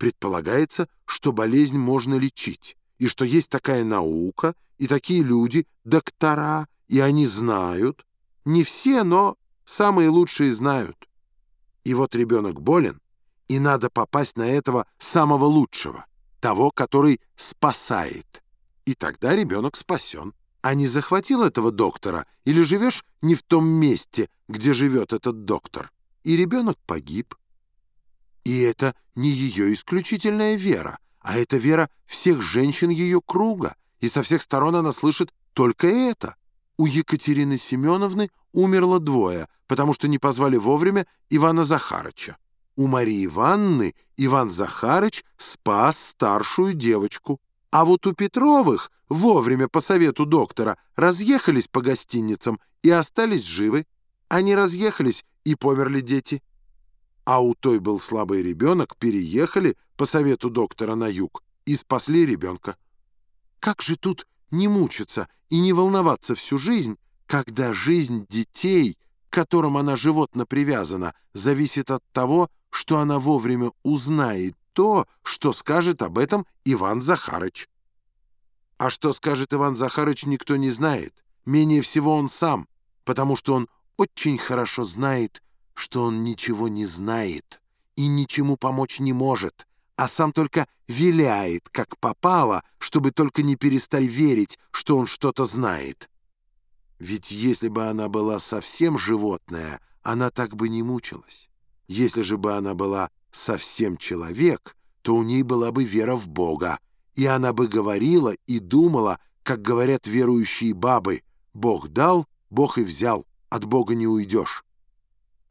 Предполагается, что болезнь можно лечить, и что есть такая наука, и такие люди, доктора, и они знают. Не все, но самые лучшие знают. И вот ребенок болен, и надо попасть на этого самого лучшего, того, который спасает. И тогда ребенок спасен. А не захватил этого доктора или живешь не в том месте, где живет этот доктор, и ребенок погиб. И это не ее исключительная вера, а это вера всех женщин ее круга, и со всех сторон она слышит только это. У Екатерины Семеновны умерло двое, потому что не позвали вовремя Ивана Захарыча. У Марии Ивановны Иван Захарыч спас старшую девочку. А вот у Петровых вовремя по совету доктора разъехались по гостиницам и остались живы. Они разъехались, и померли дети а у той был слабый ребенок, переехали по совету доктора на юг и спасли ребенка. Как же тут не мучиться и не волноваться всю жизнь, когда жизнь детей, к которым она животно привязана, зависит от того, что она вовремя узнает то, что скажет об этом Иван Захарыч. А что скажет Иван Захарыч, никто не знает. Менее всего он сам, потому что он очень хорошо знает, что он ничего не знает и ничему помочь не может, а сам только виляет, как попало, чтобы только не перестать верить, что он что-то знает. Ведь если бы она была совсем животное, она так бы не мучилась. Если же бы она была совсем человек, то у ней была бы вера в Бога, и она бы говорила и думала, как говорят верующие бабы, «Бог дал, Бог и взял, от Бога не уйдешь».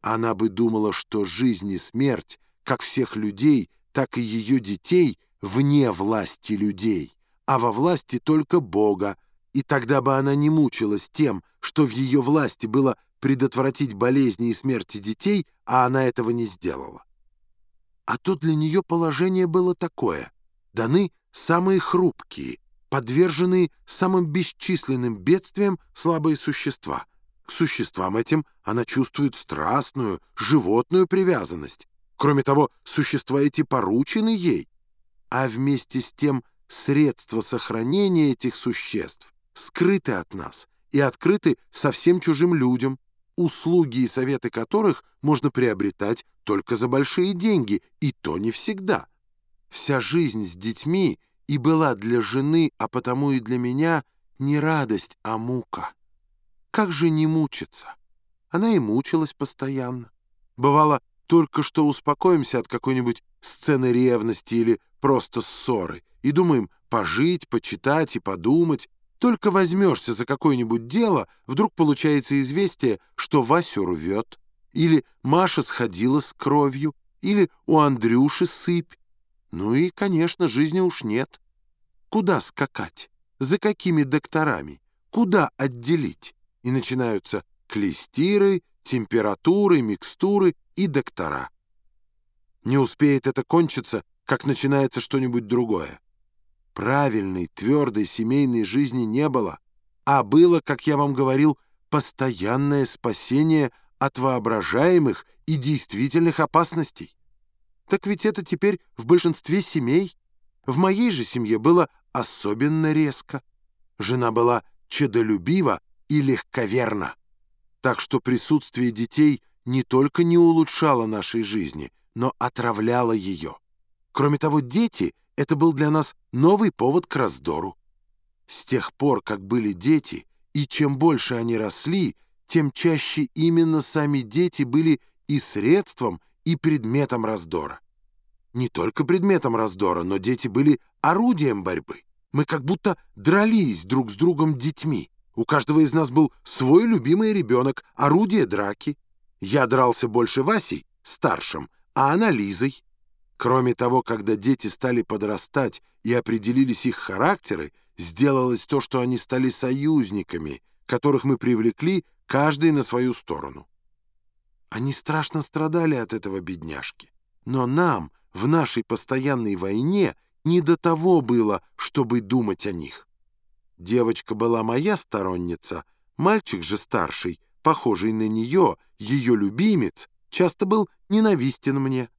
Она бы думала, что жизнь и смерть, как всех людей, так и ее детей, вне власти людей, а во власти только Бога, и тогда бы она не мучилась тем, что в ее власти было предотвратить болезни и смерти детей, а она этого не сделала. А тут для нее положение было такое. Даны самые хрупкие, подверженные самым бесчисленным бедствиям слабые существа — к существам этим она чувствует страстную, животную привязанность. Кроме того, существа эти поручены ей. А вместе с тем средства сохранения этих существ скрыты от нас и открыты совсем чужим людям, услуги и советы которых можно приобретать только за большие деньги, и то не всегда. Вся жизнь с детьми и была для жены, а потому и для меня не радость, а мука. Как же не мучиться? Она и мучилась постоянно. Бывало, только что успокоимся от какой-нибудь сцены ревности или просто ссоры и думаем пожить, почитать и подумать. Только возьмешься за какое-нибудь дело, вдруг получается известие, что Васю рвет, или Маша сходила с кровью, или у Андрюши сыпь. Ну и, конечно, жизни уж нет. Куда скакать? За какими докторами? Куда отделить? И начинаются клестиры, температуры, микстуры и доктора. Не успеет это кончиться, как начинается что-нибудь другое. Правильной, твердой семейной жизни не было, а было, как я вам говорил, постоянное спасение от воображаемых и действительных опасностей. Так ведь это теперь в большинстве семей. В моей же семье было особенно резко. Жена была чедолюбива, и легковерно. Так что присутствие детей не только не улучшало нашей жизни, но отравляло ее. Кроме того, дети — это был для нас новый повод к раздору. С тех пор, как были дети, и чем больше они росли, тем чаще именно сами дети были и средством, и предметом раздора. Не только предметом раздора, но дети были орудием борьбы. Мы как будто дрались друг с другом детьми. У каждого из нас был свой любимый ребенок, орудие драки. Я дрался больше Васей, старшим, а она Лизой. Кроме того, когда дети стали подрастать и определились их характеры, сделалось то, что они стали союзниками, которых мы привлекли, каждый на свою сторону. Они страшно страдали от этого бедняжки. Но нам, в нашей постоянной войне, не до того было, чтобы думать о них. Девочка была моя сторонница, мальчик же старший, похожий на нее, ее любимец, часто был ненавистен мне.